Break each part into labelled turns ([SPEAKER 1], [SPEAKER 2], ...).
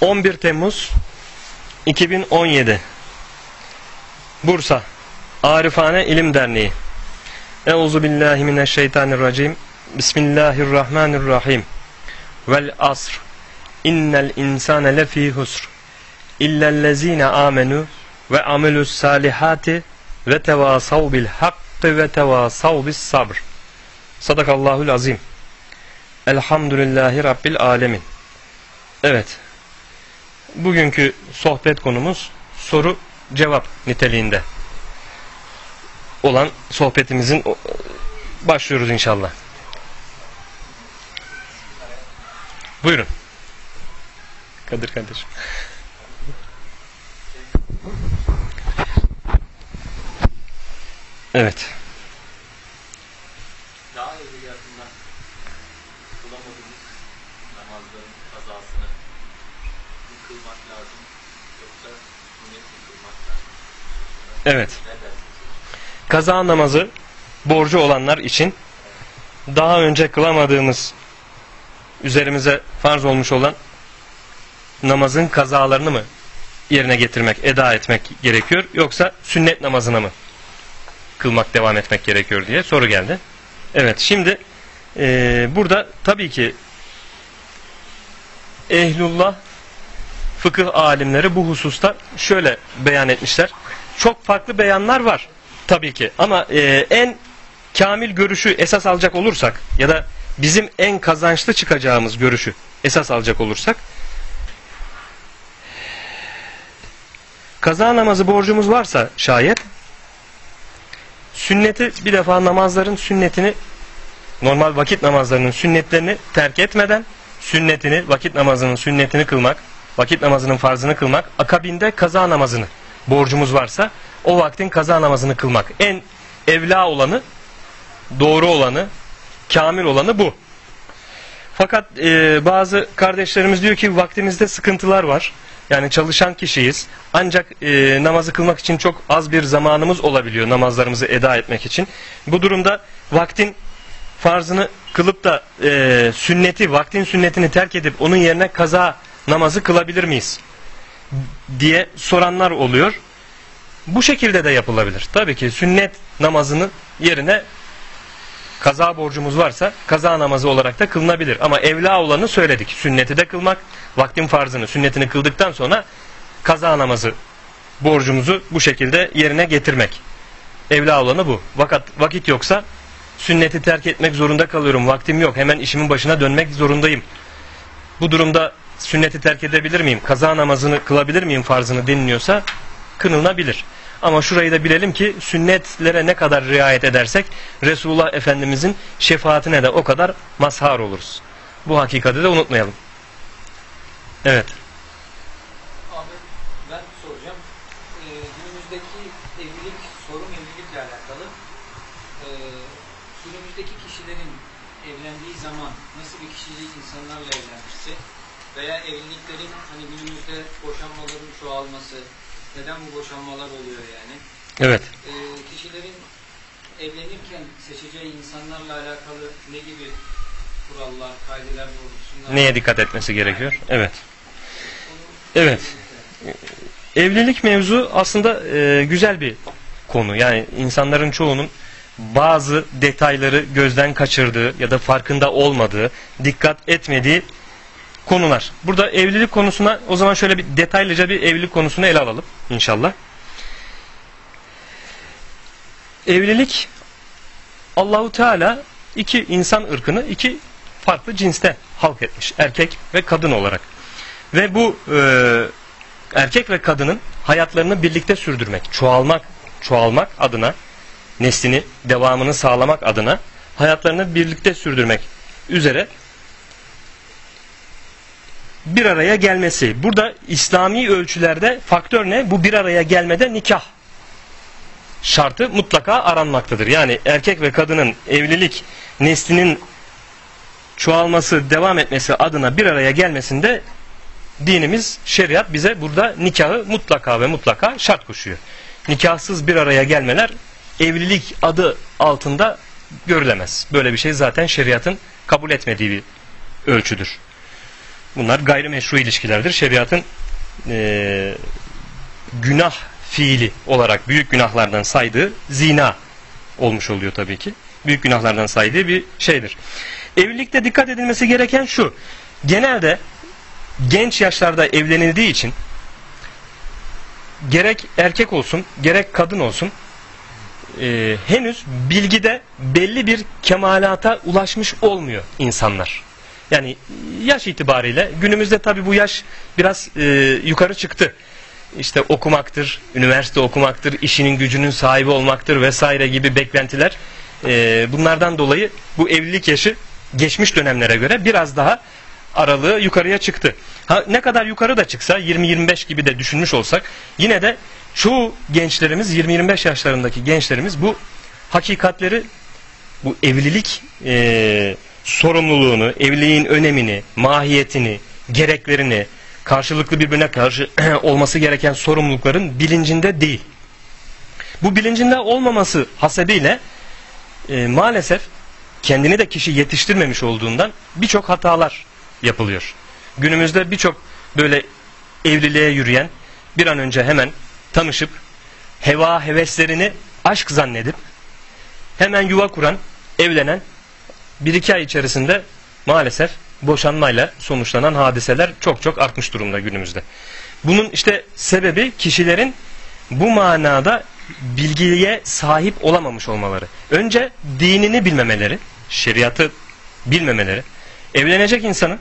[SPEAKER 1] 11 Temmuz 2017 Bursa Arifane İlim Derneği. Euzu billahi mineşşeytanirracim. Bismillahirrahmanirrahim. Vel asr. İnnel insane lefî husr. İllellezine amenu ve amelus salihati ve tevasav bil hakkı ve tevasav bis sabr. Sadakallahul azim. Elhamdülillahi Rabbil alemin. Evet Bugünkü sohbet konumuz soru cevap niteliğinde olan sohbetimizin başlıyoruz inşallah. Buyurun. Kadir kardeşim. Evet.
[SPEAKER 2] Daha evveliyatında kılamadığımız namazların kazasını mı kılmak lazım yoksa sünnet mi kılmak lazım?
[SPEAKER 1] Evet. Kaza namazı borcu olanlar için daha önce kılamadığımız üzerimize farz olmuş olan namazın kazalarını mı yerine getirmek, eda etmek gerekiyor yoksa sünnet namazına mı kılmak, devam etmek gerekiyor diye soru geldi. Evet şimdi eee, burada tabii ki ehlullah fıkıh alimleri bu hususta şöyle beyan etmişler. Çok farklı beyanlar var tabii ki. Ama eee, en kamil görüşü esas alacak olursak ya da bizim en kazançlı çıkacağımız görüşü esas alacak olursak kaza namazı borcumuz varsa şayet sünneti bir defa namazların sünnetini normal vakit namazlarının sünnetlerini terk etmeden sünnetini vakit namazının sünnetini kılmak vakit namazının farzını kılmak akabinde kaza namazını borcumuz varsa o vaktin kaza namazını kılmak en evla olanı doğru olanı kamil olanı bu. Fakat e, bazı kardeşlerimiz diyor ki vaktimizde sıkıntılar var. Yani çalışan kişiyiz. Ancak e, namazı kılmak için çok az bir zamanımız olabiliyor namazlarımızı eda etmek için. Bu durumda vaktin farzını kılıp da e, sünneti, vaktin sünnetini terk edip onun yerine kaza namazı kılabilir miyiz? Diye soranlar oluyor. Bu şekilde de yapılabilir. Tabii ki sünnet namazının yerine kaza borcumuz varsa kaza namazı olarak da kılınabilir. Ama evla olanı söyledik. Sünneti de kılmak, vaktin farzını, sünnetini kıldıktan sonra kaza namazı borcumuzu bu şekilde yerine getirmek. Evla olanı bu. Fakat vakit yoksa sünneti terk etmek zorunda kalıyorum. Vaktim yok. Hemen işimin başına dönmek zorundayım. Bu durumda sünneti terk edebilir miyim? Kaza namazını kılabilir miyim farzını deniliyorsa kınılabilir. Ama şurayı da bilelim ki sünnetlere ne kadar riayet edersek Resulullah Efendimizin şefaatine de o kadar mazhar oluruz. Bu hakikati de unutmayalım. Evet.
[SPEAKER 3] Abi ben soracağım. Ee, günümüzdeki evlilik, sorun evlilikle alakalı. Ee, günümüzdeki kişilerin evlendiği zaman nasıl bir kişilik insanlarla evlenmişse veya evliliklerin hani günümüzde boşanmaların çoğalması, neden bu boşanmalar oluyor yani?
[SPEAKER 1] Evet.
[SPEAKER 3] Ee, kişilerin evlenirken seçeceği insanlarla alakalı ne gibi kurallar, kaideler doğrultusunda
[SPEAKER 1] Neye dikkat etmesi gerekiyor? Evet. Evet. Evlilik mevzu aslında e, güzel bir konu. Yani insanların çoğunun bazı detayları gözden kaçırdığı ya da farkında olmadığı, dikkat etmediği konular. Burada evlilik konusuna o zaman şöyle bir detaylıca bir evlilik konusunu ele alalım inşallah. Evlilik Allahu Teala iki insan ırkını iki farklı cinste halk etmiş. Erkek ve kadın olarak. Ve bu e, erkek ve kadının hayatlarını birlikte sürdürmek, çoğalmak, çoğalmak adına, neslini, devamını sağlamak adına hayatlarını birlikte sürdürmek üzere bir araya gelmesi. Burada İslami ölçülerde faktör ne? Bu bir araya gelmede nikah şartı mutlaka aranmaktadır. Yani erkek ve kadının evlilik neslinin çoğalması, devam etmesi adına bir araya gelmesinde dinimiz, şeriat bize burada nikahı mutlaka ve mutlaka şart koşuyor. Nikahsız bir araya gelmeler evlilik adı altında görülemez. Böyle bir şey zaten şeriatın kabul etmediği bir ölçüdür. Bunlar gayrimeşru ilişkilerdir. Şeriatın e, günah fiili olarak büyük günahlardan saydığı zina olmuş oluyor tabii ki. Büyük günahlardan saydığı bir şeydir. Evlilikte dikkat edilmesi gereken şu. Genelde genç yaşlarda evlenildiği için gerek erkek olsun gerek kadın olsun e, henüz bilgide belli bir kemalata ulaşmış olmuyor insanlar. Yani yaş itibariyle günümüzde tabi bu yaş biraz e, yukarı çıktı. İşte okumaktır, üniversite okumaktır, işinin gücünün sahibi olmaktır vesaire gibi beklentiler. e, bunlardan dolayı bu evlilik yaşı geçmiş dönemlere göre biraz daha aralığı yukarıya çıktı. Ha, ne kadar yukarı da çıksa 20-25 gibi de düşünmüş olsak yine de çoğu gençlerimiz 20-25 yaşlarındaki gençlerimiz bu hakikatleri bu evlilik e, sorumluluğunu, evliliğin önemini, mahiyetini, gereklerini, karşılıklı birbirine karşı olması gereken sorumlulukların bilincinde değil. Bu bilincinde olmaması hasebiyle e, maalesef kendini de kişi yetiştirmemiş olduğundan birçok hatalar yapılıyor. Günümüzde birçok böyle evliliğe yürüyen bir an önce hemen tanışıp heva heveslerini aşk zannedip hemen yuva kuran, evlenen bir iki ay içerisinde maalesef boşanmayla sonuçlanan hadiseler çok çok artmış durumda günümüzde. Bunun işte sebebi kişilerin bu manada bilgiye sahip olamamış olmaları. Önce dinini bilmemeleri, şeriatı bilmemeleri. Evlenecek insanın,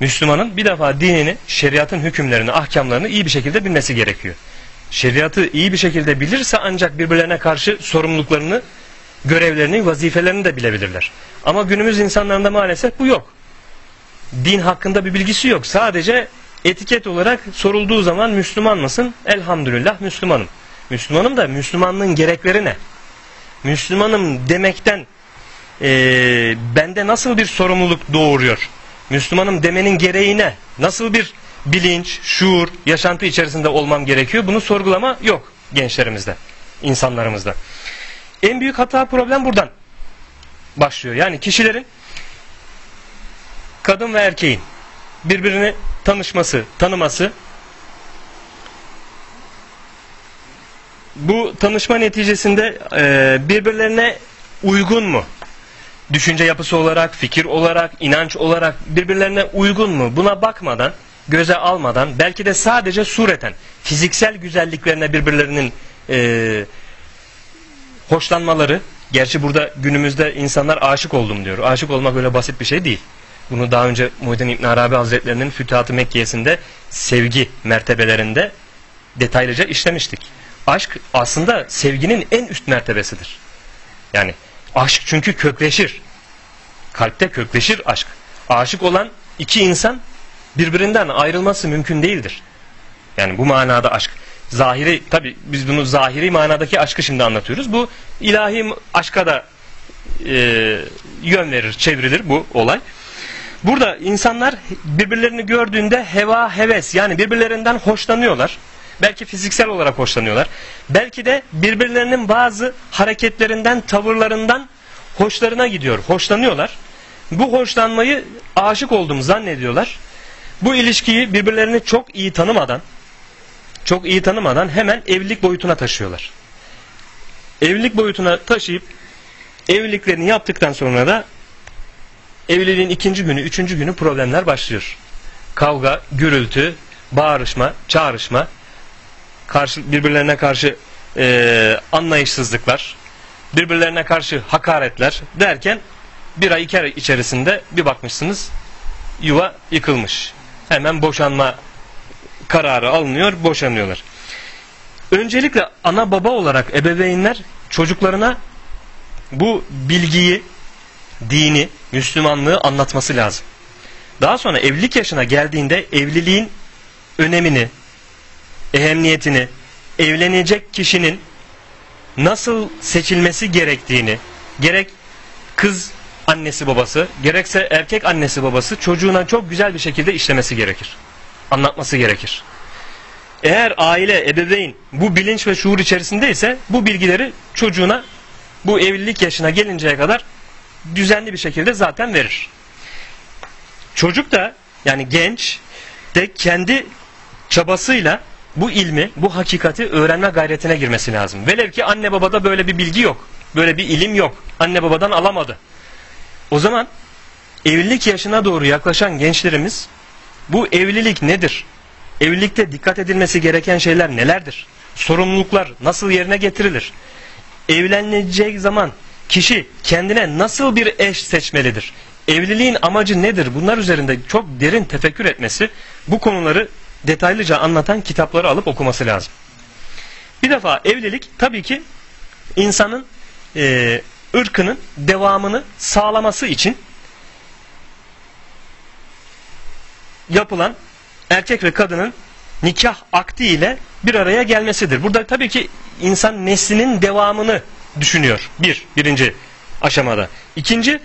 [SPEAKER 1] Müslümanın bir defa dinini, şeriatın hükümlerini, ahkamlarını iyi bir şekilde bilmesi gerekiyor. Şeriatı iyi bir şekilde bilirse ancak birbirlerine karşı sorumluluklarını, görevlerini, vazifelerini de bilebilirler. Ama günümüz insanlarında maalesef bu yok. Din hakkında bir bilgisi yok. Sadece etiket olarak sorulduğu zaman Müslüman mısın? Elhamdülillah Müslümanım. Müslümanım da Müslümanlığın gerekleri ne? Müslümanım demekten e, bende nasıl bir sorumluluk doğuruyor? Müslümanım demenin gereği ne? Nasıl bir bilinç, şuur, yaşantı içerisinde olmam gerekiyor? Bunu sorgulama yok gençlerimizde, insanlarımızda. En büyük hata problem buradan başlıyor. Yani kişilerin kadın ve erkeğin birbirini tanışması, tanıması bu tanışma neticesinde e, birbirlerine uygun mu? Düşünce yapısı olarak, fikir olarak, inanç olarak birbirlerine uygun mu? Buna bakmadan, göze almadan, belki de sadece sureten, fiziksel güzelliklerine birbirlerinin e, hoşlanmaları, gerçi burada günümüzde insanlar aşık oldum diyor. Aşık olmak öyle basit bir şey değil. Bunu daha önce Muhyiddin İbn Arabi Hazretlerinin Fütuhat-ı Mekke'sinde sevgi mertebelerinde detaylıca işlemiştik. Aşk aslında sevginin en üst mertebesidir. Yani aşk çünkü kökleşir. Kalpte kökleşir aşk. Aşık olan iki insan birbirinden ayrılması mümkün değildir. Yani bu manada aşk. Zahiri tabi biz bunu zahiri manadaki aşkı şimdi anlatıyoruz. Bu ilahi aşka da e, yön verir, çevrilir bu olay. Burada insanlar birbirlerini gördüğünde heva heves yani birbirlerinden hoşlanıyorlar. Belki fiziksel olarak hoşlanıyorlar. Belki de birbirlerinin bazı hareketlerinden, tavırlarından hoşlarına gidiyor. Hoşlanıyorlar. Bu hoşlanmayı aşık olduğumu zannediyorlar. Bu ilişkiyi birbirlerini çok iyi tanımadan, çok iyi tanımadan hemen evlilik boyutuna taşıyorlar. Evlilik boyutuna taşıyıp evliliklerini yaptıktan sonra da evliliğin ikinci günü, üçüncü günü problemler başlıyor. Kavga, gürültü, bağırışma, çağrışma, karşı, birbirlerine karşı e, anlayışsızlıklar, birbirlerine karşı hakaretler derken bir ay iki ay içerisinde bir bakmışsınız yuva yıkılmış. Hemen boşanma kararı alınıyor, boşanıyorlar. Öncelikle ana baba olarak ebeveynler çocuklarına bu bilgiyi, dini, Müslümanlığı anlatması lazım. Daha sonra evlilik yaşına geldiğinde evliliğin önemini, ehemmiyetini, evlenecek kişinin nasıl seçilmesi gerektiğini, gerek kız annesi babası, gerekse erkek annesi babası çocuğuna çok güzel bir şekilde işlemesi gerekir. Anlatması gerekir. Eğer aile, ebeveyn bu bilinç ve şuur içerisindeyse bu bilgileri çocuğuna bu evlilik yaşına gelinceye kadar düzenli bir şekilde zaten verir. Çocuk da yani genç de kendi çabasıyla bu ilmi, bu hakikati öğrenme gayretine girmesi lazım. Velev ki anne babada böyle bir bilgi yok. Böyle bir ilim yok. Anne babadan alamadı. O zaman evlilik yaşına doğru yaklaşan gençlerimiz bu evlilik nedir? Evlilikte dikkat edilmesi gereken şeyler nelerdir? Sorumluluklar nasıl yerine getirilir? Evlenecek zaman kişi kendine nasıl bir eş seçmelidir? Evliliğin amacı nedir? Bunlar üzerinde çok derin tefekkür etmesi, bu konuları detaylıca anlatan kitapları alıp okuması lazım. Bir defa evlilik tabii ki insanın e, ırkının devamını sağlaması için yapılan erkek ve kadının nikah akdi ile bir araya gelmesidir. Burada tabii ki insan neslinin devamını düşünüyor. Bir, birinci aşamada. İkinci,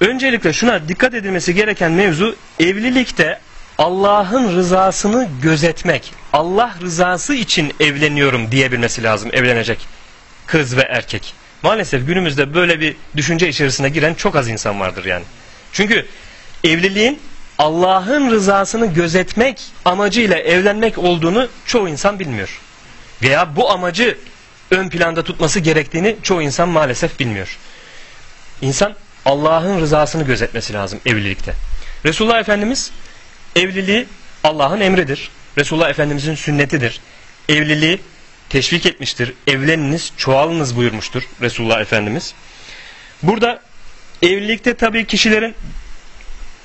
[SPEAKER 1] öncelikle şuna dikkat edilmesi gereken mevzu evlilikte Allah'ın rızasını gözetmek. Allah rızası için evleniyorum diyebilmesi lazım evlenecek kız ve erkek. Maalesef günümüzde böyle bir düşünce içerisine giren çok az insan vardır yani. Çünkü evliliğin Allah'ın rızasını gözetmek amacıyla evlenmek olduğunu çoğu insan bilmiyor. Veya bu amacı ön planda tutması gerektiğini çoğu insan maalesef bilmiyor. İnsan Allah'ın rızasını gözetmesi lazım evlilikte. Resulullah Efendimiz evliliği Allah'ın emridir. Resulullah Efendimizin sünnetidir. Evliliği teşvik etmiştir. Evleniniz, çoğalınız buyurmuştur Resulullah Efendimiz. Burada evlilikte tabii kişilerin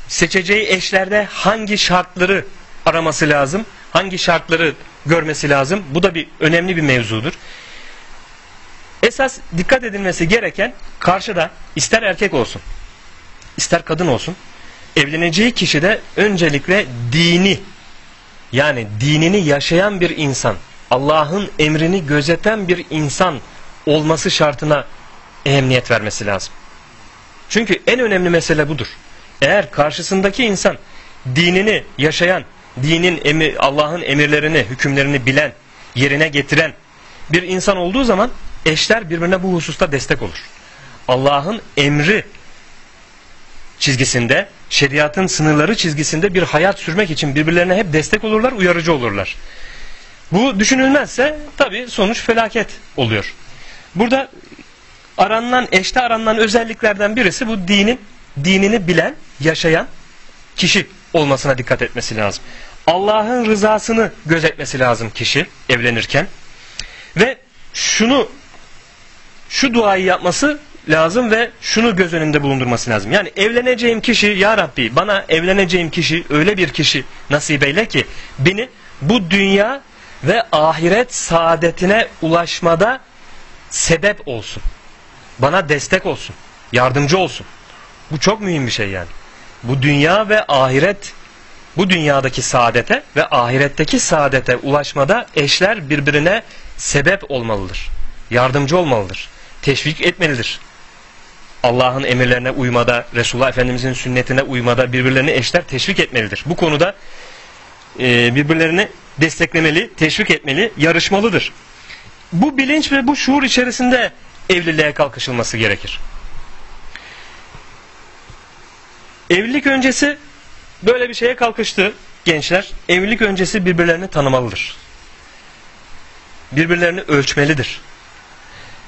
[SPEAKER 1] seçeceği eşlerde hangi şartları araması lazım? Hangi şartları görmesi lazım? Bu da bir önemli bir mevzudur. Esas dikkat edilmesi gereken karşıda ister erkek olsun, ister kadın olsun, evleneceği kişi de öncelikle dini, yani dinini yaşayan bir insan, Allah'ın emrini gözeten bir insan olması şartına ehemmiyet vermesi lazım. Çünkü en önemli mesele budur. Eğer karşısındaki insan dinini yaşayan, dinin emir, Allah'ın emirlerini, hükümlerini bilen, yerine getiren bir insan olduğu zaman eşler birbirine bu hususta destek olur. Allah'ın emri çizgisinde, şeriatın sınırları çizgisinde bir hayat sürmek için birbirlerine hep destek olurlar, uyarıcı olurlar. Bu düşünülmezse tabi sonuç felaket oluyor. Burada aranılan, eşte aranılan özelliklerden birisi bu dinin, dinini bilen, yaşayan kişi olmasına dikkat etmesi lazım. Allah'ın rızasını gözetmesi lazım kişi evlenirken. Ve şunu şu duayı yapması lazım ve şunu göz önünde bulundurması lazım. Yani evleneceğim kişi ya Rabbi bana evleneceğim kişi öyle bir kişi nasip eyle ki beni bu dünya ve ahiret saadetine ulaşmada sebep olsun. Bana destek olsun. Yardımcı olsun. Bu çok mühim bir şey yani. Bu dünya ve ahiret bu dünyadaki saadete ve ahiretteki saadete ulaşmada eşler birbirine sebep olmalıdır. Yardımcı olmalıdır. Teşvik etmelidir. Allah'ın emirlerine uymada, Resulullah Efendimizin sünnetine uymada birbirlerini eşler teşvik etmelidir. Bu konuda e, birbirlerini desteklemeli, teşvik etmeli, yarışmalıdır. Bu bilinç ve bu şuur içerisinde evliliğe kalkışılması gerekir. Evlilik öncesi böyle bir şeye kalkıştı gençler. Evlilik öncesi birbirlerini tanımalıdır. Birbirlerini ölçmelidir.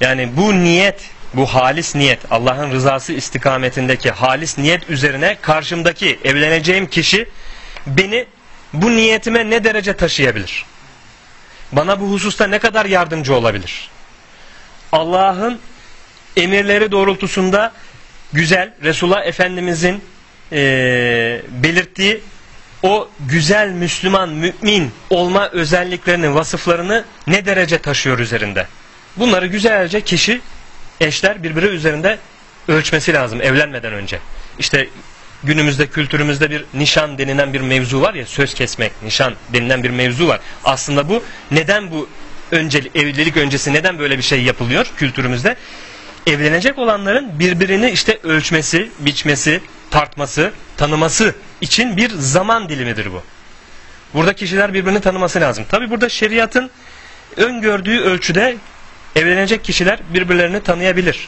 [SPEAKER 1] Yani bu niyet, bu halis niyet, Allah'ın rızası istikametindeki halis niyet üzerine karşımdaki evleneceğim kişi beni bu niyetime ne derece taşıyabilir? Bana bu hususta ne kadar yardımcı olabilir? Allah'ın emirleri doğrultusunda güzel, Resulullah Efendimizin e, belirttiği o güzel Müslüman, mümin olma özelliklerini, vasıflarını ne derece taşıyor üzerinde? Bunları güzelce kişi, eşler birbiri üzerinde ölçmesi lazım evlenmeden önce. İşte günümüzde kültürümüzde bir nişan denilen bir mevzu var ya söz kesmek, nişan denilen bir mevzu var. Aslında bu neden bu önce evlilik öncesi neden böyle bir şey yapılıyor kültürümüzde? Evlenecek olanların birbirini işte ölçmesi, biçmesi, tartması, tanıması için bir zaman dilimidir bu. Burada kişiler birbirini tanıması lazım. Tabi burada şeriatın öngördüğü ölçüde evlenecek kişiler birbirlerini tanıyabilir,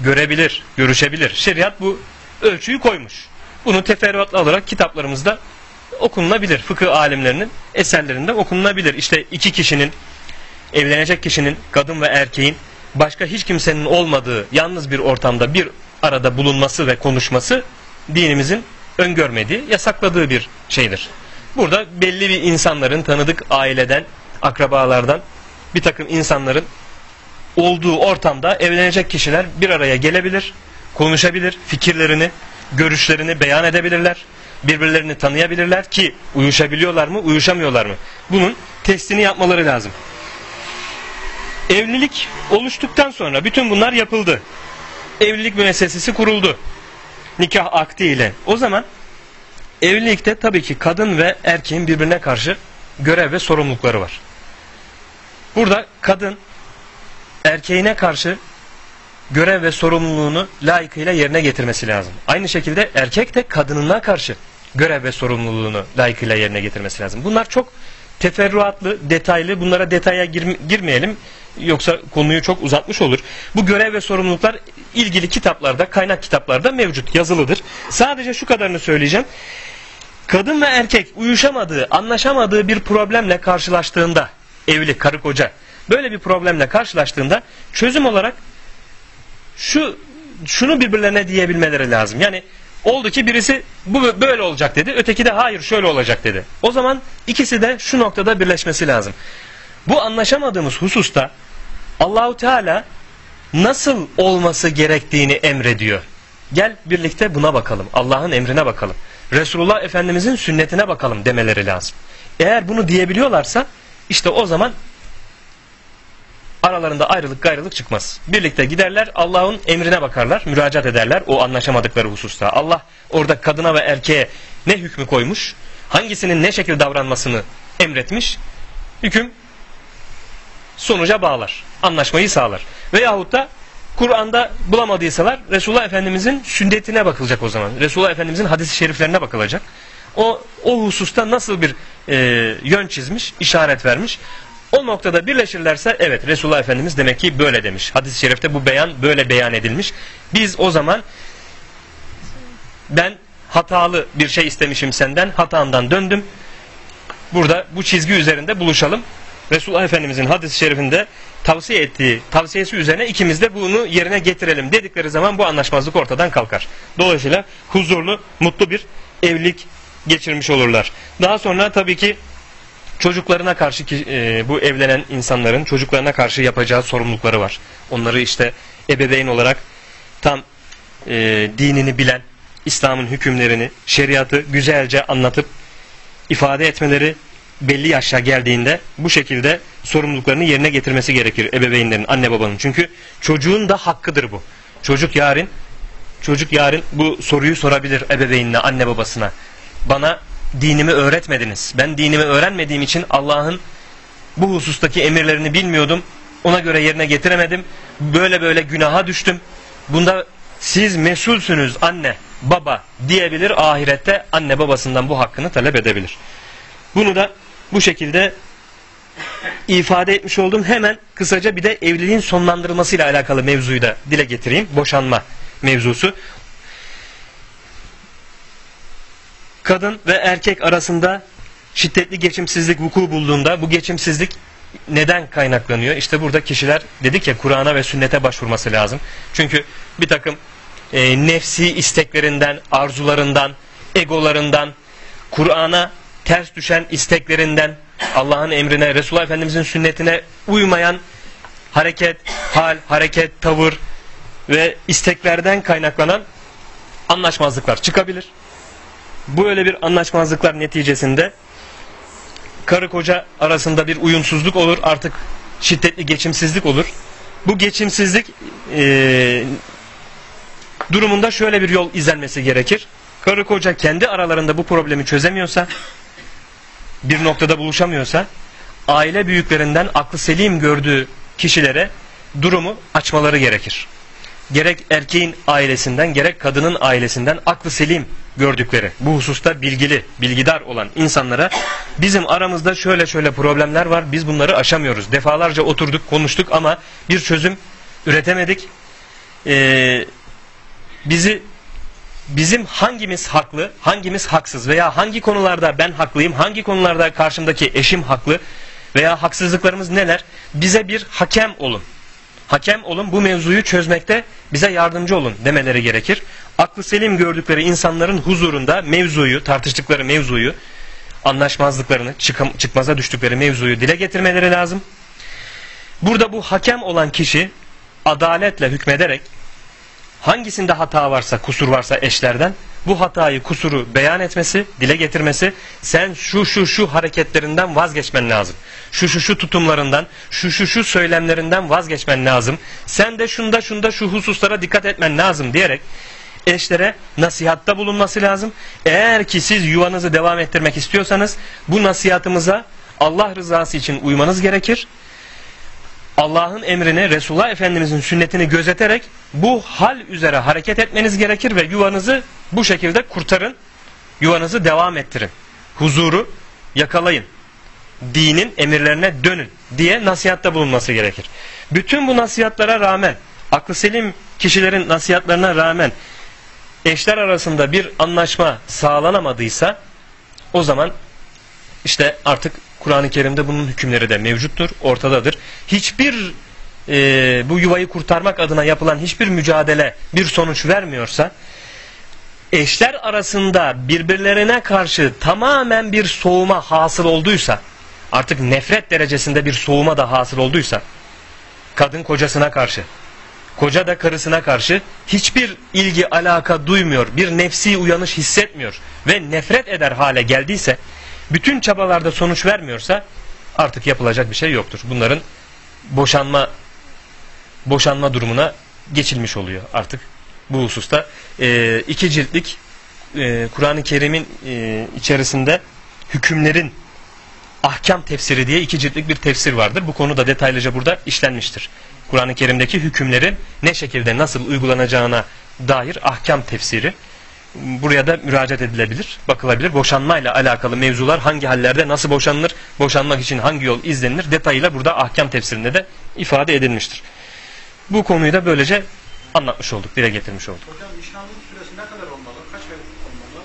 [SPEAKER 1] görebilir, görüşebilir. Şeriat bu ölçüyü koymuş. Bunu teferruatlı olarak kitaplarımızda okunulabilir. Fıkıh alimlerinin eserlerinde okunulabilir. İşte iki kişinin, evlenecek kişinin, kadın ve erkeğin başka hiç kimsenin olmadığı yalnız bir ortamda bir arada bulunması ve konuşması dinimizin öngörmediği, yasakladığı bir şeydir. Burada belli bir insanların tanıdık aileden, akrabalardan bir takım insanların olduğu ortamda evlenecek kişiler bir araya gelebilir, konuşabilir, fikirlerini, görüşlerini beyan edebilirler, birbirlerini tanıyabilirler ki uyuşabiliyorlar mı, uyuşamıyorlar mı? Bunun testini yapmaları lazım. Evlilik oluştuktan sonra bütün bunlar yapıldı. Evlilik müessesesi kuruldu. Nikah akdi ile. O zaman evlilikte tabii ki kadın ve erkeğin birbirine karşı görev ve sorumlulukları var. Burada kadın erkeğine karşı görev ve sorumluluğunu layıkıyla yerine getirmesi lazım. Aynı şekilde erkek de kadınına karşı görev ve sorumluluğunu layıkıyla yerine getirmesi lazım. Bunlar çok teferruatlı, detaylı. Bunlara detaya girme- girmeyelim. Yoksa konuyu çok uzatmış olur. Bu görev ve sorumluluklar ilgili kitaplarda, kaynak kitaplarda mevcut, yazılıdır. Sadece şu kadarını söyleyeceğim. Kadın ve erkek uyuşamadığı, anlaşamadığı bir problemle karşılaştığında, evli, karı koca, böyle bir problemle karşılaştığında çözüm olarak şu şunu birbirlerine diyebilmeleri lazım. Yani oldu ki birisi bu böyle olacak dedi, öteki de hayır şöyle olacak dedi. O zaman ikisi de şu noktada birleşmesi lazım. Bu anlaşamadığımız hususta Allahu Teala nasıl olması gerektiğini emrediyor. Gel birlikte buna bakalım. Allah'ın emrine bakalım. Resulullah Efendimizin sünnetine bakalım demeleri lazım. Eğer bunu diyebiliyorlarsa işte o zaman aralarında ayrılık gayrılık çıkmaz. Birlikte giderler Allah'ın emrine bakarlar, müracaat ederler o anlaşamadıkları hususta. Allah orada kadına ve erkeğe ne hükmü koymuş, hangisinin ne şekilde davranmasını emretmiş, hüküm sonuca bağlar, anlaşmayı sağlar. Veyahut da Kur'an'da bulamadıysalar Resulullah Efendimizin sünnetine bakılacak o zaman. Resulullah Efendimizin hadis-i şeriflerine bakılacak. O, o hususta nasıl bir e, yön çizmiş, işaret vermiş. O noktada birleşirlerse evet Resulullah Efendimiz demek ki böyle demiş. Hadis-i şerifte bu beyan böyle beyan edilmiş. Biz o zaman ben hatalı bir şey istemişim senden, hatamdan döndüm. Burada bu çizgi üzerinde buluşalım. Resulullah Efendimizin hadis-i şerifinde tavsiye ettiği tavsiyesi üzerine ikimiz de bunu yerine getirelim dedikleri zaman bu anlaşmazlık ortadan kalkar. Dolayısıyla huzurlu, mutlu bir evlilik geçirmiş olurlar. Daha sonra tabii ki çocuklarına karşı e, bu evlenen insanların çocuklarına karşı yapacağı sorumlulukları var. Onları işte ebeveyn olarak tam e, dinini bilen, İslam'ın hükümlerini, şeriatı güzelce anlatıp ifade etmeleri belli yaşa geldiğinde bu şekilde sorumluluklarını yerine getirmesi gerekir ebeveynlerin, anne babanın. Çünkü çocuğun da hakkıdır bu. Çocuk yarın çocuk yarın bu soruyu sorabilir ebeveynine, anne babasına. Bana dinimi öğretmediniz. Ben dinimi öğrenmediğim için Allah'ın bu husustaki emirlerini bilmiyordum. Ona göre yerine getiremedim. Böyle böyle günaha düştüm. Bunda siz mesulsünüz anne, baba diyebilir. Ahirette anne babasından bu hakkını talep edebilir. Bunu da bu şekilde ifade etmiş oldum. Hemen kısaca bir de evliliğin sonlandırılmasıyla alakalı mevzuyu da dile getireyim. Boşanma mevzusu. Kadın ve erkek arasında şiddetli geçimsizlik vuku bulduğunda bu geçimsizlik neden kaynaklanıyor? İşte burada kişiler dedik ya Kur'an'a ve sünnete başvurması lazım. Çünkü bir takım e, nefsi isteklerinden, arzularından, egolarından, Kur'an'a ters düşen isteklerinden, Allah'ın emrine, Resulullah Efendimizin sünnetine uymayan hareket, hal, hareket, tavır ve isteklerden kaynaklanan anlaşmazlıklar çıkabilir. Bu öyle bir anlaşmazlıklar neticesinde karı koca arasında bir uyumsuzluk olur. Artık şiddetli geçimsizlik olur. Bu geçimsizlik e, durumunda şöyle bir yol izlenmesi gerekir. Karı koca kendi aralarında bu problemi çözemiyorsa, bir noktada buluşamıyorsa, aile büyüklerinden aklı selim gördüğü kişilere durumu açmaları gerekir. Gerek erkeğin ailesinden gerek kadının ailesinden aklı selim gördükleri, bu hususta bilgili, bilgidar olan insanlara bizim aramızda şöyle şöyle problemler var, biz bunları aşamıyoruz. Defalarca oturduk, konuştuk ama bir çözüm üretemedik. Ee, bizi bizim hangimiz haklı, hangimiz haksız veya hangi konularda ben haklıyım, hangi konularda karşımdaki eşim haklı veya haksızlıklarımız neler? Bize bir hakem olun. Hakem olun bu mevzuyu çözmekte bize yardımcı olun demeleri gerekir. Aklı selim gördükleri insanların huzurunda mevzuyu, tartıştıkları mevzuyu, anlaşmazlıklarını, çıkam- çıkmaza düştükleri mevzuyu dile getirmeleri lazım. Burada bu hakem olan kişi adaletle hükmederek hangisinde hata varsa, kusur varsa eşlerden bu hatayı, kusuru beyan etmesi, dile getirmesi, sen şu şu şu hareketlerinden vazgeçmen lazım. Şu şu şu tutumlarından, şu şu şu söylemlerinden vazgeçmen lazım. Sen de şunda şunda şu hususlara dikkat etmen lazım diyerek eşlere nasihatta bulunması lazım. Eğer ki siz yuvanızı devam ettirmek istiyorsanız bu nasihatımıza Allah rızası için uymanız gerekir. Allah'ın emrini, Resulullah Efendimizin sünnetini gözeterek bu hal üzere hareket etmeniz gerekir ve yuvanızı bu şekilde kurtarın. Yuvanızı devam ettirin. Huzuru yakalayın. Dinin emirlerine dönün diye nasihatta bulunması gerekir. Bütün bu nasihatlara rağmen, aklı selim kişilerin nasihatlarına rağmen eşler arasında bir anlaşma sağlanamadıysa o zaman işte artık Kur'an-ı Kerim'de bunun hükümleri de mevcuttur, ortadadır. Hiçbir e, bu yuvayı kurtarmak adına yapılan hiçbir mücadele bir sonuç vermiyorsa, eşler arasında birbirlerine karşı tamamen bir soğuma hasıl olduysa, artık nefret derecesinde bir soğuma da hasıl olduysa, kadın kocasına karşı, koca da karısına karşı hiçbir ilgi alaka duymuyor, bir nefsi uyanış hissetmiyor ve nefret eder hale geldiyse, bütün çabalarda sonuç vermiyorsa artık yapılacak bir şey yoktur. Bunların boşanma boşanma durumuna geçilmiş oluyor artık bu hususta. E, iki ciltlik e, Kur'an-ı Kerim'in e, içerisinde hükümlerin ahkam tefsiri diye iki ciltlik bir tefsir vardır. Bu konu da detaylıca burada işlenmiştir. Kur'an-ı Kerim'deki hükümlerin ne şekilde nasıl uygulanacağına dair ahkam tefsiri buraya da müracaat edilebilir, bakılabilir. Boşanmayla alakalı mevzular hangi hallerde nasıl boşanılır, boşanmak için hangi yol izlenilir detayıyla burada ahkam tefsirinde de ifade edilmiştir. Bu konuyu da böylece anlatmış olduk, dile getirmiş olduk.
[SPEAKER 4] Hocam nişanlık süresi ne kadar olmalı? Kaç ay olmalı?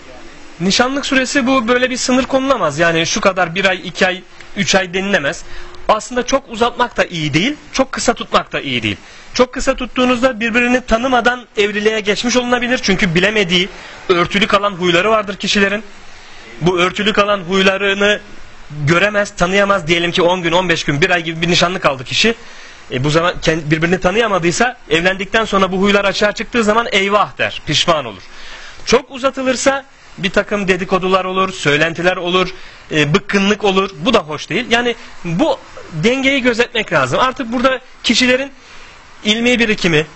[SPEAKER 4] Yani
[SPEAKER 1] Nişanlık süresi bu böyle bir sınır konulamaz. Yani şu kadar bir ay, iki ay, üç ay denilemez. Aslında çok uzatmak da iyi değil, çok kısa tutmak da iyi değil. Çok kısa tuttuğunuzda birbirini tanımadan evliliğe geçmiş olunabilir. Çünkü bilemediği, örtülü kalan huyları vardır kişilerin. Bu örtülü kalan huylarını göremez, tanıyamaz. Diyelim ki 10 gün, 15 gün, bir ay gibi bir nişanlı kaldı kişi. E bu zaman birbirini tanıyamadıysa evlendikten sonra bu huylar açığa çıktığı zaman eyvah der, pişman olur. Çok uzatılırsa bir takım dedikodular olur, söylentiler olur, e, bıkkınlık olur. Bu da hoş değil. Yani bu dengeyi gözetmek lazım. Artık burada kişilerin ilmi birikimi,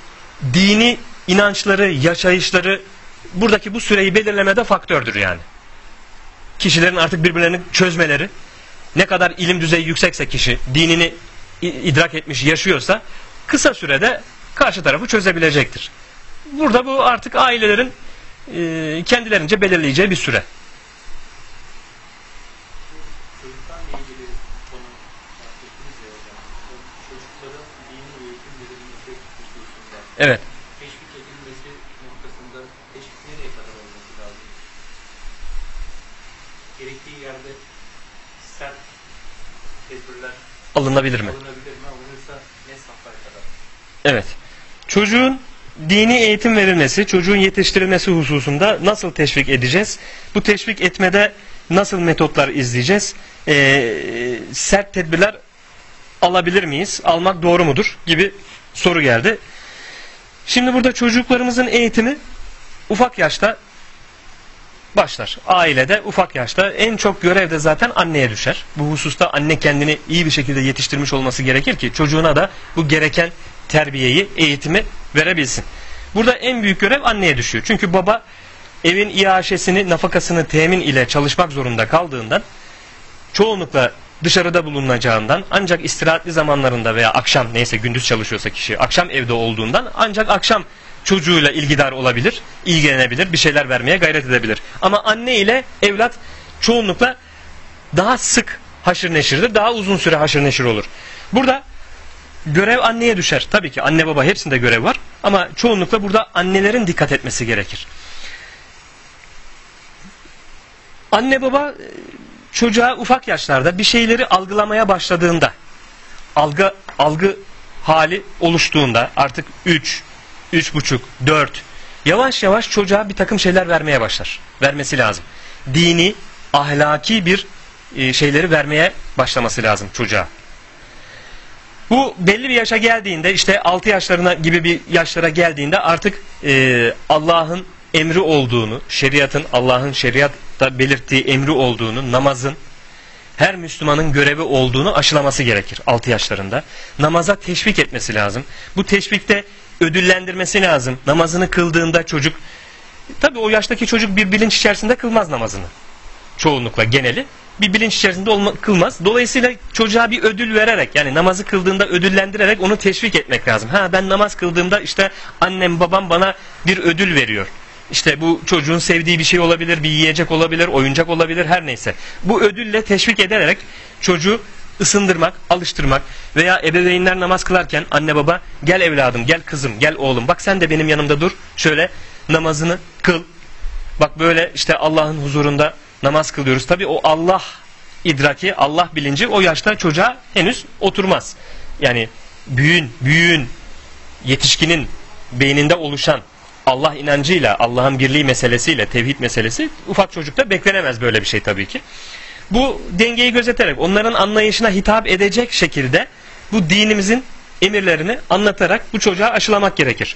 [SPEAKER 1] dini inançları, yaşayışları buradaki bu süreyi belirlemede faktördür yani. Kişilerin artık birbirlerini çözmeleri, ne kadar ilim düzeyi yüksekse kişi, dinini idrak etmiş, yaşıyorsa kısa sürede karşı tarafı çözebilecektir. Burada bu artık ailelerin e, kendilerince belirleyeceği bir süre.
[SPEAKER 2] Çocuklarla ilgili konu bahsettiniz ya hocam. O Çocukların dini eğitim verilmesi hususunda
[SPEAKER 1] Evet.
[SPEAKER 2] teşvik edilmesi noktasında teşvik nereye kadar olması lazım? Gerektiği yerde sert tedbirler
[SPEAKER 1] Alınabilir mi?
[SPEAKER 2] alınabilir mi? Alınırsa ne safhaya kadar?
[SPEAKER 1] Evet. Çocuğun dini eğitim verilmesi, çocuğun yetiştirilmesi hususunda nasıl teşvik edeceğiz? Bu teşvik etmede nasıl metotlar izleyeceğiz? Ee, sert tedbirler alabilir miyiz? Almak doğru mudur? Gibi soru geldi. Şimdi burada çocuklarımızın eğitimi ufak yaşta başlar. Ailede ufak yaşta en çok görev de zaten anneye düşer. Bu hususta anne kendini iyi bir şekilde yetiştirmiş olması gerekir ki çocuğuna da bu gereken terbiyeyi, eğitimi verebilsin. Burada en büyük görev anneye düşüyor. Çünkü baba evin iaşesini, nafakasını temin ile çalışmak zorunda kaldığından çoğunlukla dışarıda bulunacağından ancak istirahatli zamanlarında veya akşam neyse gündüz çalışıyorsa kişi akşam evde olduğundan ancak akşam çocuğuyla ilgidar olabilir, ilgilenebilir, bir şeyler vermeye gayret edebilir. Ama anne ile evlat çoğunlukla daha sık haşır neşirdir, daha uzun süre haşır neşir olur. Burada görev anneye düşer. Tabii ki anne baba hepsinde görev var ama çoğunlukla burada annelerin dikkat etmesi gerekir. Anne baba çocuğa ufak yaşlarda bir şeyleri algılamaya başladığında algı algı hali oluştuğunda artık 3, üç buçuk, 4 yavaş yavaş çocuğa bir takım şeyler vermeye başlar. Vermesi lazım. Dini, ahlaki bir e, şeyleri vermeye başlaması lazım çocuğa. Bu belli bir yaşa geldiğinde işte 6 yaşlarına gibi bir yaşlara geldiğinde artık e, Allah'ın emri olduğunu, şeriatın Allah'ın şeriatta belirttiği emri olduğunu, namazın her Müslümanın görevi olduğunu aşılaması gerekir 6 yaşlarında. Namaza teşvik etmesi lazım. Bu teşvikte ödüllendirmesi lazım. Namazını kıldığında çocuk tabi o yaştaki çocuk bir bilinç içerisinde kılmaz namazını. Çoğunlukla geneli bir bilinç içerisinde olma, kılmaz. Dolayısıyla çocuğa bir ödül vererek yani namazı kıldığında ödüllendirerek onu teşvik etmek lazım. Ha ben namaz kıldığımda işte annem babam bana bir ödül veriyor. İşte bu çocuğun sevdiği bir şey olabilir, bir yiyecek olabilir, oyuncak olabilir her neyse. Bu ödülle teşvik ederek çocuğu ısındırmak, alıştırmak veya ebeveynler namaz kılarken anne baba gel evladım, gel kızım, gel oğlum bak sen de benim yanımda dur. Şöyle namazını kıl. Bak böyle işte Allah'ın huzurunda namaz kılıyoruz. Tabi o Allah idraki, Allah bilinci o yaşta çocuğa henüz oturmaz. Yani büyüğün, büyüğün, yetişkinin beyninde oluşan Allah inancıyla, Allah'ın birliği meselesiyle, tevhid meselesi ufak çocukta beklenemez böyle bir şey tabii ki. Bu dengeyi gözeterek, onların anlayışına hitap edecek şekilde bu dinimizin emirlerini anlatarak bu çocuğa aşılamak gerekir.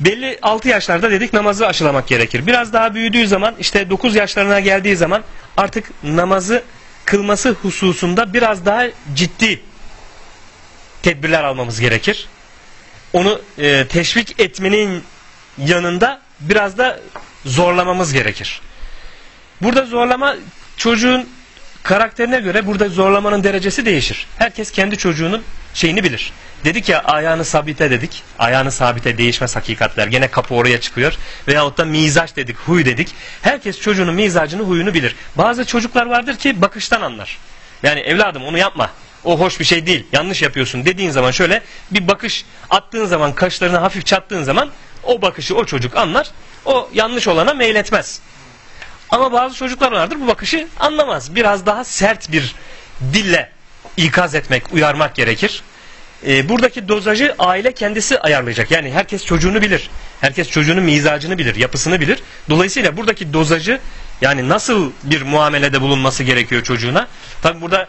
[SPEAKER 1] Belli 6 yaşlarda dedik namazı aşılamak gerekir. Biraz daha büyüdüğü zaman işte 9 yaşlarına geldiği zaman artık namazı kılması hususunda biraz daha ciddi tedbirler almamız gerekir. Onu e, teşvik etmenin yanında biraz da zorlamamız gerekir. Burada zorlama çocuğun karakterine göre burada zorlamanın derecesi değişir. Herkes kendi çocuğunun şeyini bilir. Dedik ya ayağını sabite dedik. Ayağını sabite değişmez hakikatler. Gene kapı oraya çıkıyor. Veyahut da mizaç dedik, huy dedik. Herkes çocuğunun mizacını, huyunu bilir. Bazı çocuklar vardır ki bakıştan anlar. Yani evladım onu yapma. O hoş bir şey değil. Yanlış yapıyorsun dediğin zaman şöyle bir bakış attığın zaman kaşlarını hafif çattığın zaman o bakışı o çocuk anlar. O yanlış olana meyletmez. Ama bazı çocuklar vardır bu bakışı anlamaz. Biraz daha sert bir dille ikaz etmek, uyarmak gerekir. E, buradaki dozajı aile kendisi ayarlayacak. Yani herkes çocuğunu bilir. Herkes çocuğunun mizacını bilir, yapısını bilir. Dolayısıyla buradaki dozajı yani nasıl bir muamelede bulunması gerekiyor çocuğuna. Tabi burada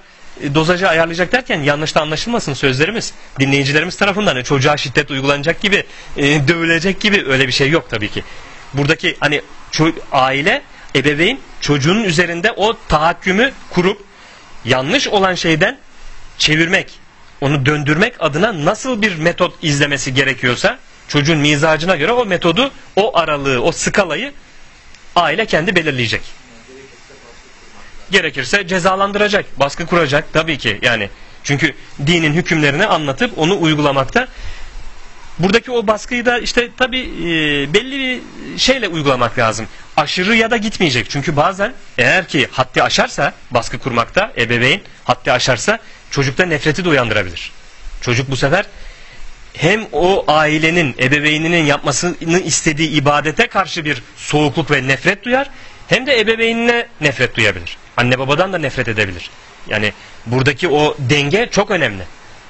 [SPEAKER 1] dozajı ayarlayacak derken yanlış da anlaşılmasın sözlerimiz. Dinleyicilerimiz tarafından e, çocuğa şiddet uygulanacak gibi, e, dövülecek gibi öyle bir şey yok tabii ki. Buradaki hani aile, ebeveyn çocuğun üzerinde o tahakkümü kurup yanlış olan şeyden çevirmek, onu döndürmek adına nasıl bir metot izlemesi gerekiyorsa çocuğun mizacına göre o metodu, o aralığı, o skalayı aile kendi belirleyecek. Gerekirse cezalandıracak, baskı kuracak tabii ki yani. Çünkü dinin hükümlerini anlatıp onu uygulamakta Buradaki o baskıyı da işte tabi e, belli bir şeyle uygulamak lazım. Aşırı ya da gitmeyecek. Çünkü bazen eğer ki haddi aşarsa baskı kurmakta ebeveyn haddi aşarsa çocukta nefreti de uyandırabilir. Çocuk bu sefer hem o ailenin, ebeveyninin yapmasını istediği ibadete karşı bir soğukluk ve nefret duyar hem de ebeveynine nefret duyabilir. Anne babadan da nefret edebilir. Yani buradaki o denge çok önemli.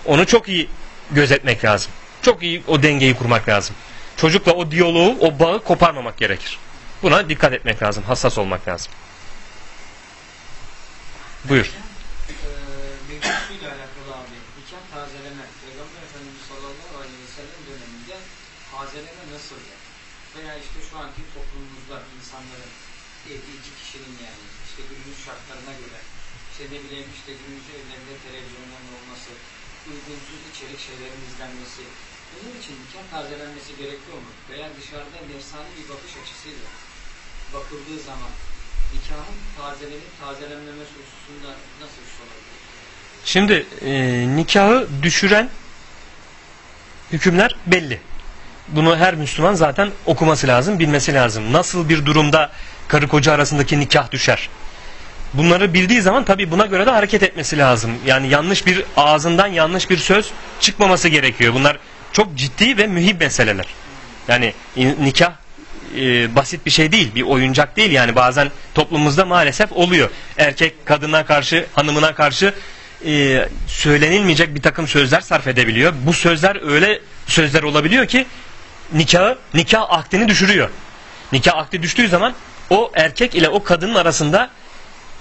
[SPEAKER 1] Onu çok iyi gözetmek lazım. Çok iyi o dengeyi kurmak lazım. Çocukla o diyaloğu, o bağı koparmamak gerekir. Buna dikkat etmek lazım, hassas olmak lazım. Buyur.
[SPEAKER 3] Mevzusuyla alakalı abi, nikah tazeleme, Peygamber Efendimiz sallallahu aleyhi ve sellem döneminde tazeleme nasıldı? Veya işte şu anki toplumumuzda insanların evli iki kişinin yani işte günümüz şartlarına göre işte ne bileyim işte günümüz evlerinde televizyonların olması, uygunsuz içerik şeylerin izlenmesi, bunun için nikah tazelenmesi gerekiyor mu? Veya dışarıda nefsani bir bakış açısıyla bakıldığı zaman nikahın tazelenip tazelenmemesi hususunda nasıl bir olabilir?
[SPEAKER 1] Şimdi e, nikahı düşüren hükümler belli. Bunu her Müslüman zaten okuması lazım, bilmesi lazım. Nasıl bir durumda karı koca arasındaki nikah düşer? Bunları bildiği zaman tabii buna göre de hareket etmesi lazım. Yani yanlış bir ağzından yanlış bir söz çıkmaması gerekiyor. Bunlar çok ciddi ve mühim meseleler. Yani nikah e, basit bir şey değil, bir oyuncak değil yani bazen toplumumuzda maalesef oluyor. Erkek kadına karşı, hanımına karşı e, söylenilmeyecek bir takım sözler sarf edebiliyor. Bu sözler öyle sözler olabiliyor ki nikahı, nikah akdini düşürüyor. Nikah akdi düştüğü zaman o erkek ile o kadının arasında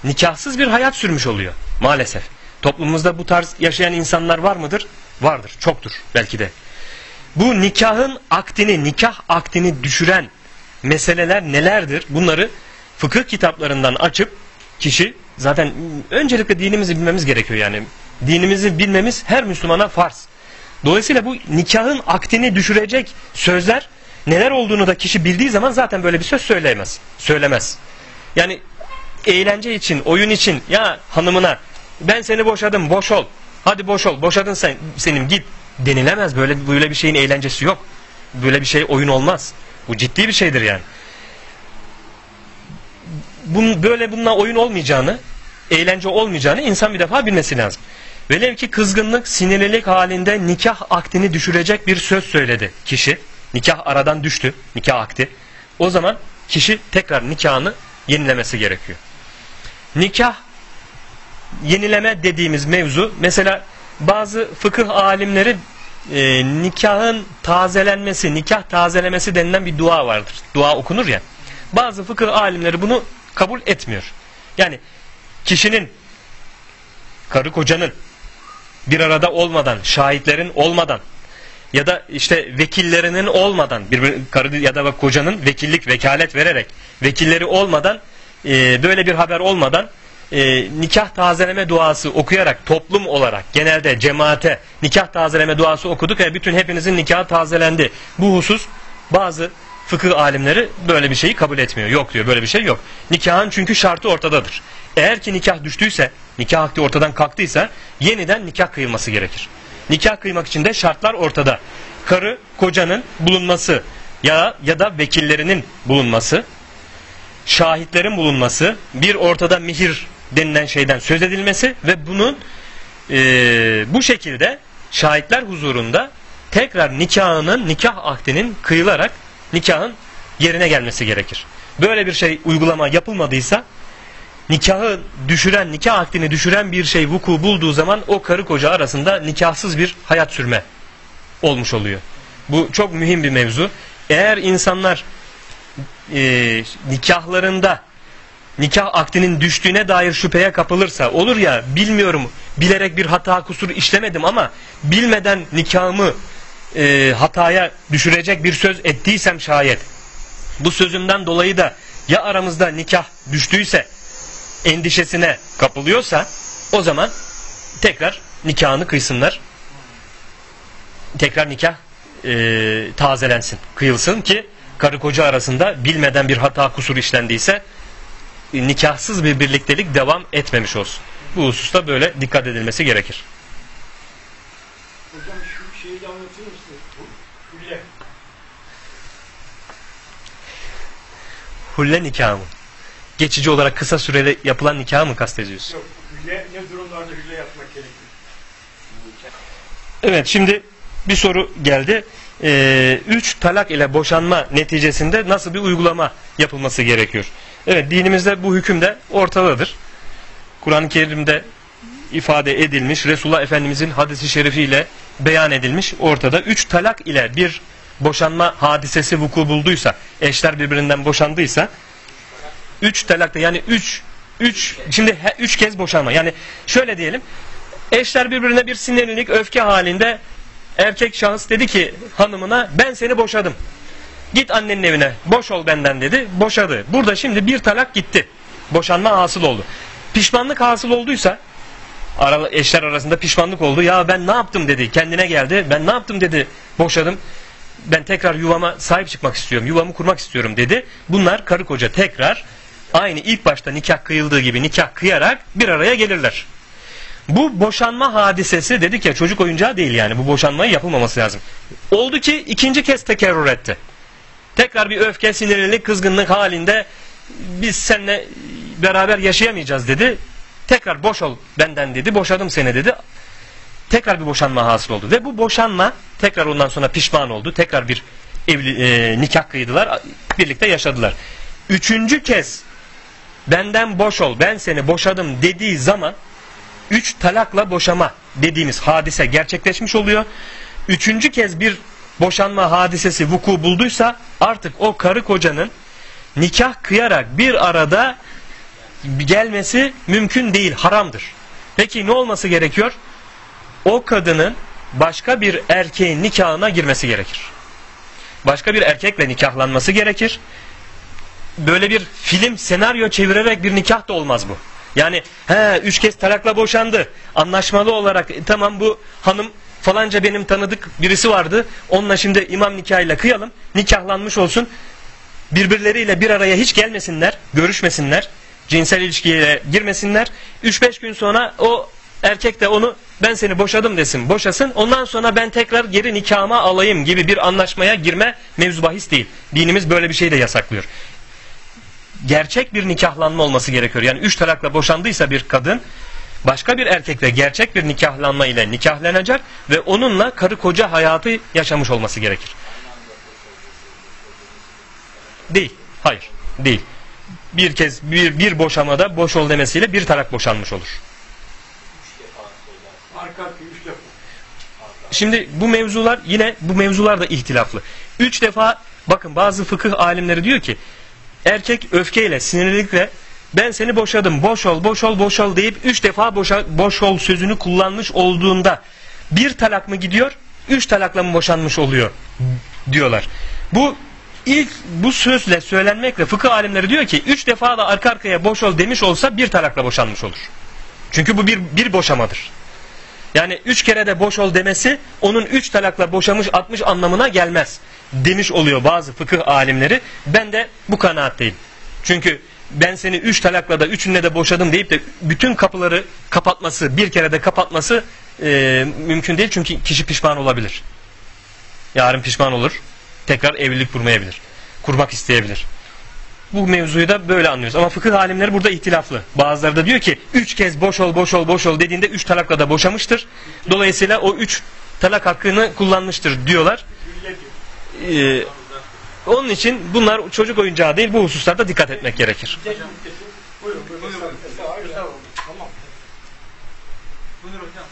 [SPEAKER 1] nikahsız bir hayat sürmüş oluyor maalesef. Toplumumuzda bu tarz yaşayan insanlar var mıdır? Vardır, çoktur belki de. Bu nikahın akdini, nikah akdini düşüren meseleler nelerdir? Bunları fıkıh kitaplarından açıp kişi zaten öncelikle dinimizi bilmemiz gerekiyor yani. Dinimizi bilmemiz her Müslümana farz. Dolayısıyla bu nikahın akdini düşürecek sözler neler olduğunu da kişi bildiği zaman zaten böyle bir söz söyleyemez. Söylemez. Yani eğlence için, oyun için ya hanımına ben seni boşadım, boş ol. Hadi boş ol, boşadın sen, senin git denilemez. Böyle böyle bir şeyin eğlencesi yok. Böyle bir şey oyun olmaz. Bu ciddi bir şeydir yani. Bun, böyle bununla oyun olmayacağını, eğlence olmayacağını insan bir defa bilmesi lazım. Velev ki kızgınlık, sinirlilik halinde nikah akdini düşürecek bir söz söyledi kişi. Nikah aradan düştü, nikah akdi. O zaman kişi tekrar nikahını yenilemesi gerekiyor. Nikah yenileme dediğimiz mevzu mesela bazı fıkıh alimleri e, nikahın tazelenmesi, nikah tazelemesi denilen bir dua vardır. Dua okunur ya. Bazı fıkıh alimleri bunu kabul etmiyor. Yani kişinin karı kocanın bir arada olmadan, şahitlerin olmadan ya da işte vekillerinin olmadan bir karı ya da kocanın vekillik vekalet vererek vekilleri olmadan e, böyle bir haber olmadan e, nikah tazeleme duası okuyarak toplum olarak genelde cemaate nikah tazeleme duası okuduk ve bütün hepinizin nikahı tazelendi. Bu husus bazı fıkıh alimleri böyle bir şeyi kabul etmiyor. Yok diyor böyle bir şey yok. Nikahın çünkü şartı ortadadır. Eğer ki nikah düştüyse, nikah akdi ortadan kalktıysa yeniden nikah kıyılması gerekir. Nikah kıymak için de şartlar ortada. Karı kocanın bulunması ya ya da vekillerinin bulunması, şahitlerin bulunması, bir ortada mihir denilen şeyden söz edilmesi ve bunun e, bu şekilde şahitler huzurunda tekrar nikahının, nikah akdinin kıyılarak nikahın yerine gelmesi gerekir. Böyle bir şey uygulama yapılmadıysa nikahı düşüren, nikah akdini düşüren bir şey vuku bulduğu zaman o karı koca arasında nikahsız bir hayat sürme olmuş oluyor. Bu çok mühim bir mevzu. Eğer insanlar e, nikahlarında nikah akdinin düştüğüne dair şüpheye kapılırsa olur ya bilmiyorum bilerek bir hata kusur işlemedim ama bilmeden nikahımı e, hataya düşürecek bir söz ettiysem şayet bu sözümden dolayı da ya aramızda nikah düştüyse endişesine kapılıyorsa o zaman tekrar nikahını kıysınlar. Tekrar nikah e, tazelensin, kıyılsın ki karı koca arasında bilmeden bir hata kusur işlendiyse e, nikahsız bir birliktelik devam etmemiş olsun. Bu hususta böyle dikkat edilmesi gerekir.
[SPEAKER 4] Hocam şu şeyi de anlatır mısınız? Bu hülle.
[SPEAKER 1] Hulle nikahı mı? Geçici olarak kısa süreli yapılan nikahı mı kastediyorsun?
[SPEAKER 4] Yok. Hülle ne durumlarda hülle yapmak gerekir?
[SPEAKER 1] Evet şimdi bir soru geldi. Ee, üç talak ile boşanma neticesinde nasıl bir uygulama yapılması gerekiyor? Evet dinimizde bu hüküm de ortadadır. Kur'an-ı Kerim'de ifade edilmiş, Resulullah Efendimizin hadisi şerifiyle beyan edilmiş ortada. Üç talak ile bir boşanma hadisesi vuku bulduysa, eşler birbirinden boşandıysa, üç talakta yani üç, üç, şimdi üç kez boşanma. Yani şöyle diyelim, eşler birbirine bir sinirlilik, öfke halinde erkek şahıs dedi ki hanımına ben seni boşadım. Git annenin evine boş ol benden dedi. Boşadı. Burada şimdi bir talak gitti. Boşanma hasıl oldu. Pişmanlık hasıl olduysa eşler arasında pişmanlık oldu. Ya ben ne yaptım dedi. Kendine geldi. Ben ne yaptım dedi. Boşadım. Ben tekrar yuvama sahip çıkmak istiyorum. Yuvamı kurmak istiyorum dedi. Bunlar karı koca tekrar aynı ilk başta nikah kıyıldığı gibi nikah kıyarak bir araya gelirler. Bu boşanma hadisesi dedik ya çocuk oyuncağı değil yani. Bu boşanmayı yapılmaması lazım. Oldu ki ikinci kez tekerrür etti. Tekrar bir öfke, sinirlilik, kızgınlık halinde biz seninle beraber yaşayamayacağız dedi. Tekrar boş ol benden dedi. Boşadım seni dedi. Tekrar bir boşanma hasıl oldu. Ve bu boşanma tekrar ondan sonra pişman oldu. Tekrar bir evli, e, nikah kıydılar, birlikte yaşadılar. Üçüncü kez benden boş ol, ben seni boşadım dediği zaman üç talakla boşama dediğimiz hadise gerçekleşmiş oluyor. Üçüncü kez bir boşanma hadisesi vuku bulduysa artık o karı kocanın nikah kıyarak bir arada gelmesi mümkün değil, haramdır. Peki ne olması gerekiyor? O kadının başka bir erkeğin nikahına girmesi gerekir. Başka bir erkekle nikahlanması gerekir. Böyle bir film, senaryo çevirerek bir nikah da olmaz bu. Yani he üç kez talakla boşandı. Anlaşmalı olarak e, tamam bu hanım falanca benim tanıdık birisi vardı. Onunla şimdi imam nikahıyla kıyalım. Nikahlanmış olsun. Birbirleriyle bir araya hiç gelmesinler, görüşmesinler. Cinsel ilişkiye girmesinler. 3-5 gün sonra o erkek de onu ben seni boşadım desin, boşasın. Ondan sonra ben tekrar geri nikahıma alayım gibi bir anlaşmaya girme mevzu bahis değil. Dinimiz böyle bir şey de yasaklıyor gerçek bir nikahlanma olması gerekiyor. Yani üç talakla boşandıysa bir kadın başka bir erkekle gerçek bir nikahlanma ile nikahlanacak ve onunla karı koca hayatı yaşamış olması gerekir. Değil. Hayır. Değil. Bir kez bir, bir boşamada boş ol demesiyle bir talak boşanmış olur. Şimdi bu mevzular yine bu mevzular da ihtilaflı. Üç defa bakın bazı fıkıh alimleri diyor ki erkek öfkeyle sinirlilikle ben seni boşadım boş ol boş ol boş ol deyip üç defa boşa, boş ol sözünü kullanmış olduğunda bir talak mı gidiyor üç talakla mı boşanmış oluyor diyorlar. Bu ilk bu sözle söylenmekle fıkıh alimleri diyor ki üç defa da arka arkaya boş ol demiş olsa bir talakla boşanmış olur. Çünkü bu bir, bir boşamadır. Yani üç kere de boş ol demesi onun üç talakla boşamış atmış anlamına gelmez. Demiş oluyor bazı fıkıh alimleri. Ben de bu kanaatteyim. Çünkü ben seni üç talakla da üçünle de boşadım deyip de bütün kapıları kapatması, bir kere de kapatması e, mümkün değil. Çünkü kişi pişman olabilir. Yarın pişman olur. Tekrar evlilik kurmayabilir. Kurmak isteyebilir. Bu mevzuyu da böyle anlıyoruz. Ama fıkıh alimleri burada ihtilaflı. Bazıları da diyor ki üç kez boş ol boş ol boş ol dediğinde üç talakla da boşamıştır. Dolayısıyla o üç talak hakkını kullanmıştır diyorlar. Ee, onun için bunlar çocuk oyuncağı değil bu hususlarda dikkat etmek gerekir.
[SPEAKER 4] Buyurun hocam.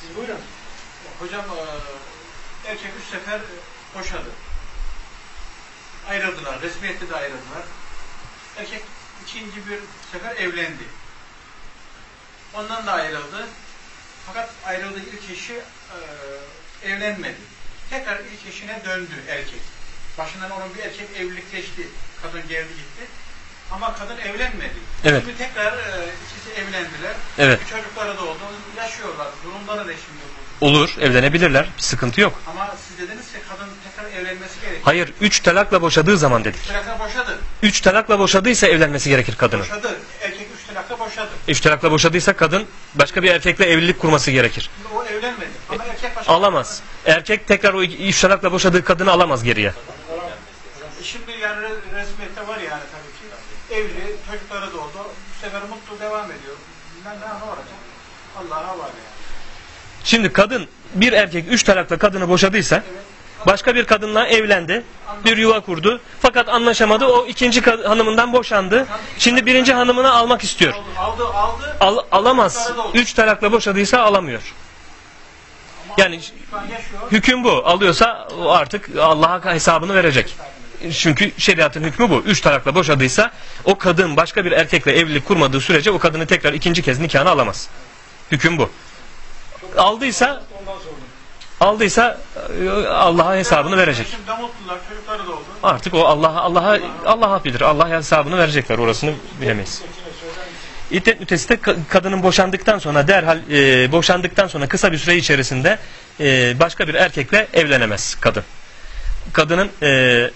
[SPEAKER 4] Siz buyurun. Hocam eee, erkek üç sefer boşadı. Ayrıldılar. Resmiyette de ayrıldılar. Erkek ikinci bir sefer evlendi. Ondan da ayrıldı. Fakat ayrıldığı ilk eşi eee, evlenmedi. Tekrar ilk eşine döndü erkek. Başından onun bir erkek evlilik geçti. Kadın geldi gitti. Ama kadın evlenmedi.
[SPEAKER 1] Evet.
[SPEAKER 4] Şimdi tekrar e, ikisi evlendiler.
[SPEAKER 1] Evet.
[SPEAKER 4] Bir çocukları da oldu. Yaşıyorlar. Durumları ne şimdi bu?
[SPEAKER 1] Olur evlenebilirler bir sıkıntı yok.
[SPEAKER 4] Ama siz dediniz ki kadın tekrar evlenmesi gerekiyor.
[SPEAKER 1] Hayır üç talakla boşadığı zaman dedik.
[SPEAKER 4] Talakla boşadı.
[SPEAKER 1] Üç talakla boşadıysa evlenmesi gerekir kadının.
[SPEAKER 4] Boşadı. Erkek üç talakla boşadı.
[SPEAKER 1] Üç talakla boşadıysa kadın başka bir erkekle evlilik kurması gerekir.
[SPEAKER 4] Şimdi o evlenmedi. Ama erkek başka.
[SPEAKER 1] Alamaz. Erkek tekrar o üç talakla boşadığı kadını alamaz geriye.
[SPEAKER 4] Şimdi yani re- resmiyette var yani tabii ki. Evli, çocukları da oldu. Bu sefer mutlu devam ediyor. Ben ne olacak? Allah'a havale yani.
[SPEAKER 1] Şimdi kadın bir erkek üç talakla kadını boşadıysa başka bir kadınla evlendi. Bir yuva kurdu. Fakat anlaşamadı. O ikinci hanımından boşandı. Şimdi birinci hanımını almak istiyor.
[SPEAKER 4] Aldı, aldı. aldı.
[SPEAKER 1] Al- alamaz. Üç talakla boşadıysa alamıyor. Yani hüküm bu. Alıyorsa artık Allah'a hesabını verecek. Çünkü şeriatın hükmü bu. Üç talakla boşadıysa o kadın başka bir erkekle evlilik kurmadığı sürece o kadını tekrar ikinci kez nikahına alamaz. Hüküm bu. Aldıysa aldıysa e, Allah'a hesabını verecek. Artık o Allah'a Allah'a Allah bilir. Allah hesabını verecekler. Orasını bilemeyiz. İddet mütesi de ka- kadının boşandıktan sonra derhal e, boşandıktan sonra kısa bir süre içerisinde e, başka bir erkekle evlenemez kadın. Kadının e,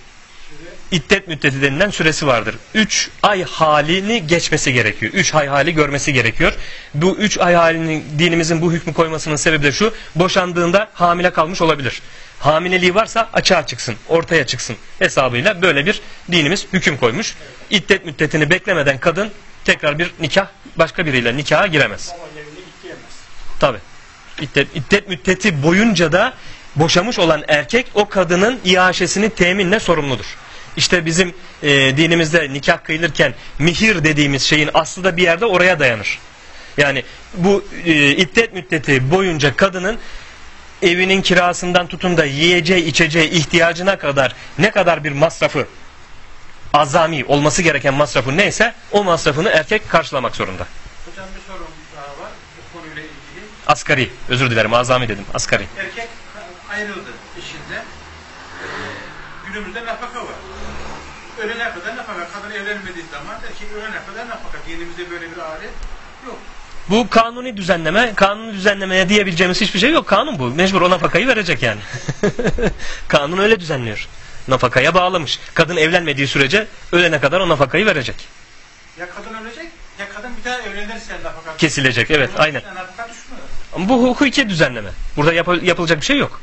[SPEAKER 1] iddet müddeti denilen süresi vardır. 3 ay halini geçmesi gerekiyor. 3 ay hali görmesi gerekiyor. Bu 3 ay halinin dinimizin bu hükmü koymasının sebebi de şu. Boşandığında hamile kalmış olabilir. Hamileliği varsa açığa çıksın, ortaya çıksın hesabıyla böyle bir dinimiz hüküm koymuş. İddet müddetini beklemeden kadın tekrar bir nikah başka biriyle nikaha giremez. Tabi. İddet, iddet müddeti boyunca da boşamış olan erkek o kadının iaşesini teminle sorumludur. İşte bizim e, dinimizde nikah kıyılırken mihir dediğimiz şeyin aslı da bir yerde oraya dayanır. Yani bu e, iddet müddeti boyunca kadının evinin kirasından tutun da yiyeceği içeceği ihtiyacına kadar ne kadar bir masrafı azami olması gereken masrafı neyse o masrafını erkek karşılamak zorunda.
[SPEAKER 4] Hocam bir sorum daha var bu konuyla ilgili.
[SPEAKER 1] Asgari özür dilerim azami dedim asgari.
[SPEAKER 4] Erkek ayrıldı eşinden. Ee, günümüzde nafaka var. Ölene kadar nafaka. Kadın evlenmediği zaman erkek ölene kadar nafaka. Dinimizde böyle bir adet yok.
[SPEAKER 1] Bu kanuni düzenleme, kanuni düzenlemeye diyebileceğimiz hiçbir şey yok. Kanun bu. Mecbur o nafakayı verecek yani. Kanun öyle düzenliyor. Nafakaya bağlamış. Kadın evlenmediği sürece ölene kadar o nafakayı verecek.
[SPEAKER 4] Ya kadın ölecek ya kadın bir daha evlenirse nafaka.
[SPEAKER 1] Kesilecek evet
[SPEAKER 4] Bunun
[SPEAKER 1] aynen. Ama bu hukuki düzenleme. Burada yap- yapılacak bir şey yok.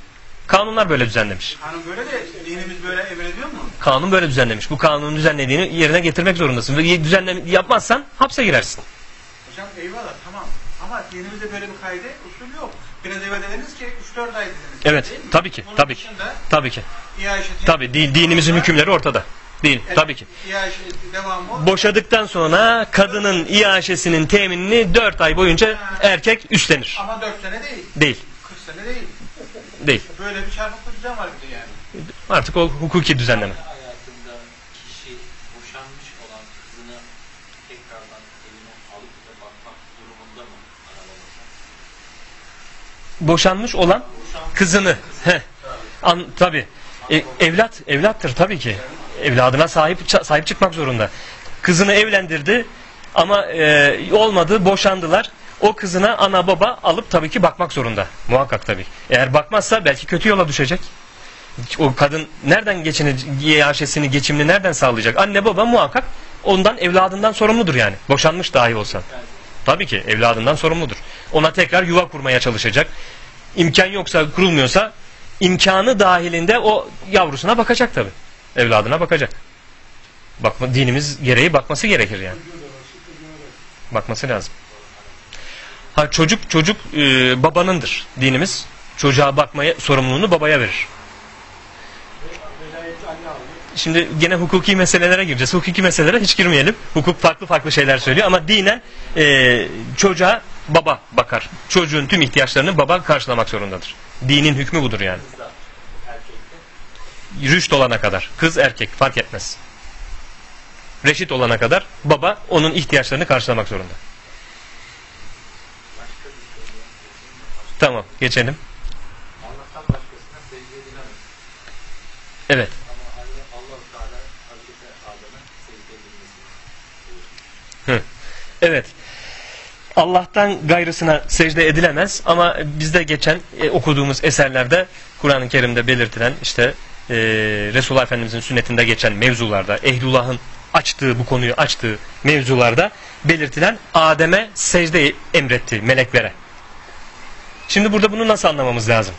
[SPEAKER 1] Kanunlar böyle düzenlemiş.
[SPEAKER 4] Kanun böyle de dinimiz böyle emrediyor mu?
[SPEAKER 1] Kanun böyle düzenlemiş. Bu kanunun düzenlediğini yerine getirmek zorundasın. Ve düzenleme yapmazsan hapse girersin.
[SPEAKER 4] Hocam eyvallah tamam. Ama dinimizde böyle bir yok. Biraz evvel dediniz ki 3-4 ay dediniz.
[SPEAKER 1] Evet,
[SPEAKER 4] Değil mi?
[SPEAKER 1] tabii ki,
[SPEAKER 4] Bunun
[SPEAKER 1] tabii ki. Tabii ki. Tabii din- dinimizin hükümleri ortada. Değil. Tabii ki.
[SPEAKER 4] Devamı
[SPEAKER 1] Boşadıktan sonra kadının iaşesinin teminini 4 ay boyunca erkek üstlenir.
[SPEAKER 4] ama 4 sene değil.
[SPEAKER 1] Değil.
[SPEAKER 4] 40 sene değil.
[SPEAKER 1] Değil.
[SPEAKER 4] Böyle bir çarpıklı düzen var bir de yani.
[SPEAKER 1] Artık o hukuki düzenleme.
[SPEAKER 2] hayatında kişi boşanmış olan kızını tekrardan evine alıp da bakmak durumunda mı ana babası?
[SPEAKER 1] Boşanmış olan kızını. Heh. An, tabii. E, evlat, evlattır tabii ki. Evladına sahip sahip çıkmak zorunda. Kızını evlendirdi ama e, olmadı, boşandılar. O kızına ana baba alıp tabii ki bakmak zorunda. Muhakkak tabii. Eğer bakmazsa belki kötü yola düşecek. O kadın nereden geçinecek, yaşesini, geçimini nereden sağlayacak? Anne baba muhakkak ondan evladından sorumludur yani. Boşanmış dahi olsa. Tabii ki evladından sorumludur. Ona tekrar yuva kurmaya çalışacak. İmkan yoksa kurulmuyorsa imkanı dahilinde o yavrusuna bakacak tabii. Evladına bakacak. Bakma, dinimiz gereği bakması gerekir yani. Bakması lazım. Ha çocuk çocuk e, babanındır dinimiz. Çocuğa bakmaya sorumluluğunu babaya verir. Şimdi gene hukuki meselelere gireceğiz. Hukuki meselelere hiç girmeyelim. Hukuk farklı farklı şeyler söylüyor ama dinen e, çocuğa baba bakar. Çocuğun tüm ihtiyaçlarını baba karşılamak zorundadır. Dinin hükmü budur yani. Rüşt olana kadar. Kız erkek fark etmez. Reşit olana kadar baba onun ihtiyaçlarını karşılamak zorunda. Tamam geçelim. Evet.
[SPEAKER 2] Ama Allah, Allah Teala Hazreti Adem'e secde edilmesini
[SPEAKER 1] Evet. Allah'tan gayrısına secde edilemez ama bizde geçen e, okuduğumuz eserlerde Kur'an-ı Kerim'de belirtilen işte e, Resulullah Efendimizin sünnetinde geçen mevzularda Ehlullah'ın açtığı bu konuyu açtığı mevzularda belirtilen Adem'e secde emretti meleklere. Şimdi burada bunu nasıl anlamamız lazım?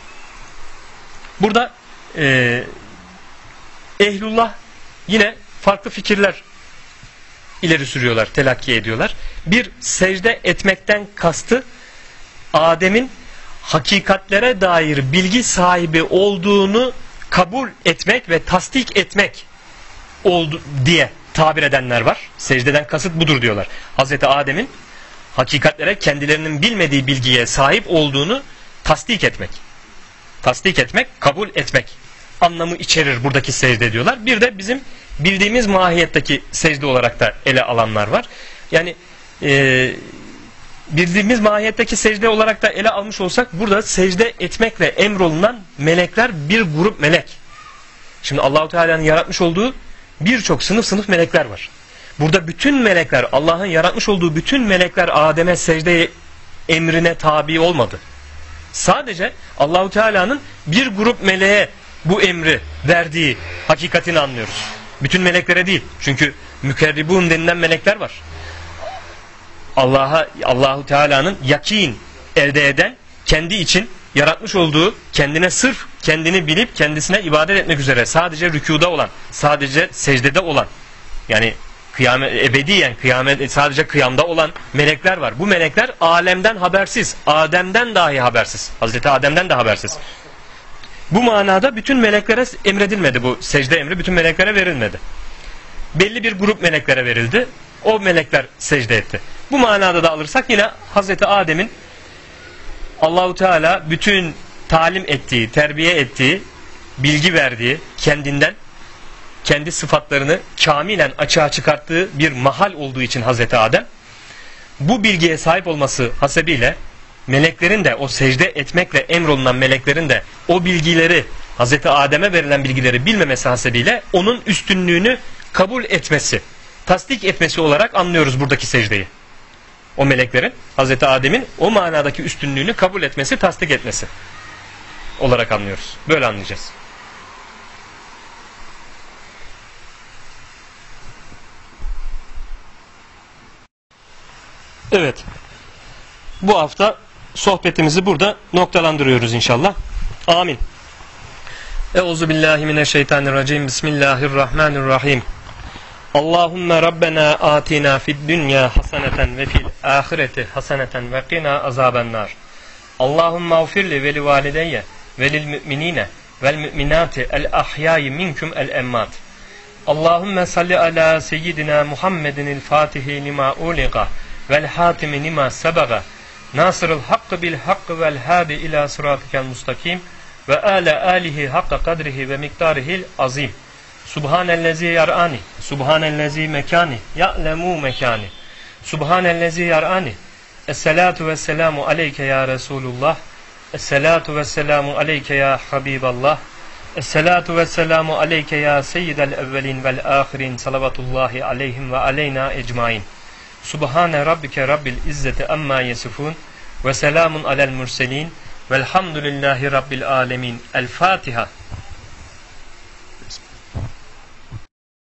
[SPEAKER 1] Burada e, Ehlullah yine farklı fikirler ileri sürüyorlar, telakki ediyorlar. Bir secde etmekten kastı Adem'in hakikatlere dair bilgi sahibi olduğunu kabul etmek ve tasdik etmek oldu diye tabir edenler var. Secdeden kasıt budur diyorlar. Hazreti Adem'in hakikatlere kendilerinin bilmediği bilgiye sahip olduğunu tasdik etmek. Tasdik etmek, kabul etmek anlamı içerir buradaki secde diyorlar. Bir de bizim bildiğimiz mahiyetteki secde olarak da ele alanlar var. Yani e, bildiğimiz mahiyetteki secde olarak da ele almış olsak burada secde etmekle emrolunan melekler bir grup melek. Şimdi Allahu Teala'nın yaratmış olduğu birçok sınıf sınıf melekler var. Burada bütün melekler Allah'ın yaratmış olduğu bütün melekler Adem'e secde emrine tabi olmadı. Sadece Allahu Teala'nın bir grup meleğe bu emri verdiği hakikatini anlıyoruz. Bütün meleklere değil. Çünkü mükerribun denilen melekler var. Allah'a Allahu Teala'nın yakin elde eden kendi için yaratmış olduğu kendine sırf kendini bilip kendisine ibadet etmek üzere sadece rükuda olan, sadece secdede olan yani kıyamet ebediyen kıyamet sadece kıyamda olan melekler var. Bu melekler alemden habersiz. Adem'den dahi habersiz. Hazreti Adem'den de habersiz. Bu manada bütün meleklere emredilmedi bu secde emri. Bütün meleklere verilmedi. Belli bir grup meleklere verildi. O melekler secde etti. Bu manada da alırsak yine Hazreti Adem'in Allahu Teala bütün talim ettiği, terbiye ettiği, bilgi verdiği kendinden kendi sıfatlarını kamilen açığa çıkarttığı bir mahal olduğu için Hazreti Adem bu bilgiye sahip olması hasebiyle meleklerin de o secde etmekle emrolunan meleklerin de o bilgileri Hazreti Adem'e verilen bilgileri bilmemesi hasebiyle onun üstünlüğünü kabul etmesi, tasdik etmesi olarak anlıyoruz buradaki secdeyi. O meleklerin Hazreti Adem'in o manadaki üstünlüğünü kabul etmesi, tasdik etmesi olarak anlıyoruz. Böyle anlayacağız. Evet. Bu hafta sohbetimizi burada noktalandırıyoruz inşallah. Amin. Euzu billahi mineşşeytanirracim. Bismillahirrahmanirrahim. Allahümme Rabbena atina fid dünya haseneten ve fil ahireti haseneten ve qina azaben nar. Allahümme ufirli ve li valideyye ve lil müminine vel müminati el ahyayi minkum el emmat. Allahümme salli ala seyyidina Muhammedin el fatihi lima uliqa vel hatimi lima sebaga nasırıl hakkı bil hakkı vel hadi ila sıratikel mustakim ve ala alihi hakka kadrihi ve miktarihil azim. Subhanellezi yar'ani, subhanellezi mekani, ya'lemu mekani. Subhanellezi yar'ani. Esselatu ve selamu aleyke ya Resulullah. Esselatu ve selamu aleyke ya Habiballah. Esselatu ve selamu aleyke ya seyyidel evvelin vel ahirin salavatullahi aleyhim ve aleyna ecmain. Subhane rabbike rabbil izzeti amma yesifun ve selamun alel murselin velhamdülillahi rabbil alemin. El Fatiha.